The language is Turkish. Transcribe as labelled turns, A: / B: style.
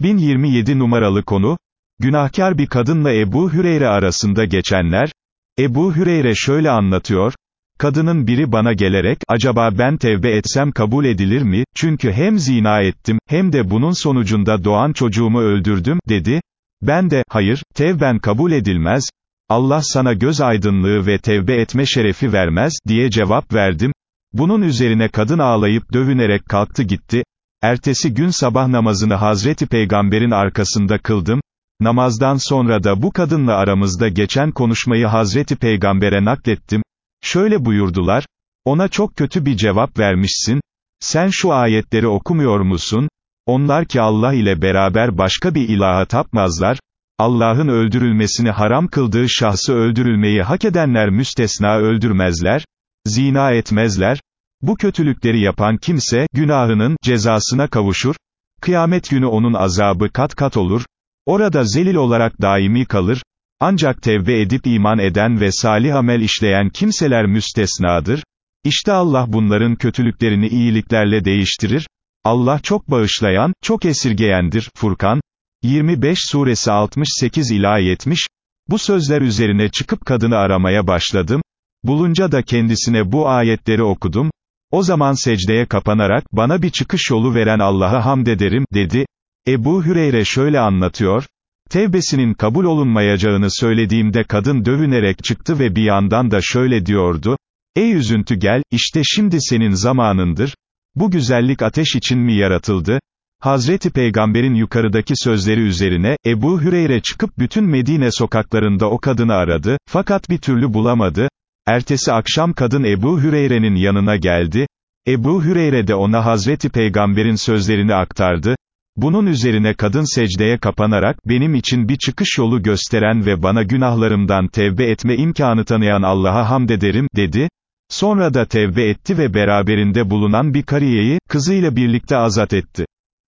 A: 1027 numaralı konu, günahkar bir kadınla Ebu Hüreyre arasında geçenler, Ebu Hüreyre şöyle anlatıyor, kadının biri bana gelerek, acaba ben tevbe etsem kabul edilir mi, çünkü hem zina ettim, hem de bunun sonucunda doğan çocuğumu öldürdüm, dedi, ben de, hayır, tevben kabul edilmez, Allah sana göz aydınlığı ve tevbe etme şerefi vermez, diye cevap verdim, bunun üzerine kadın ağlayıp dövünerek kalktı gitti, ertesi gün sabah namazını Hazreti Peygamber'in arkasında kıldım, namazdan sonra da bu kadınla aramızda geçen konuşmayı Hazreti Peygamber'e naklettim, şöyle buyurdular, ona çok kötü bir cevap vermişsin, sen şu ayetleri okumuyor musun, onlar ki Allah ile beraber başka bir ilaha tapmazlar, Allah'ın öldürülmesini haram kıldığı şahsı öldürülmeyi hak edenler müstesna öldürmezler, zina etmezler, bu kötülükleri yapan kimse, günahının, cezasına kavuşur, kıyamet günü onun azabı kat kat olur, orada zelil olarak daimi kalır, ancak tevbe edip iman eden ve salih amel işleyen kimseler müstesnadır, İşte Allah bunların kötülüklerini iyiliklerle değiştirir, Allah çok bağışlayan, çok esirgeyendir, Furkan, 25 suresi 68 ila 70, bu sözler üzerine çıkıp kadını aramaya başladım, bulunca da kendisine bu ayetleri okudum, o zaman secdeye kapanarak, bana bir çıkış yolu veren Allah'a hamd ederim, dedi, Ebu Hüreyre şöyle anlatıyor, tevbesinin kabul olunmayacağını söylediğimde kadın dövünerek çıktı ve bir yandan da şöyle diyordu, ey üzüntü gel, işte şimdi senin zamanındır, bu güzellik ateş için mi yaratıldı, Hazreti Peygamber'in yukarıdaki sözleri üzerine, Ebu Hüreyre çıkıp bütün Medine sokaklarında o kadını aradı, fakat bir türlü bulamadı, ertesi akşam kadın Ebu Hüreyre'nin yanına geldi, Ebu Hüreyre de ona Hazreti Peygamber'in sözlerini aktardı, bunun üzerine kadın secdeye kapanarak, benim için bir çıkış yolu gösteren ve bana günahlarımdan tevbe etme imkanı tanıyan Allah'a hamd ederim, dedi, sonra da tevbe etti ve beraberinde bulunan bir kariyeyi, kızıyla birlikte azat etti.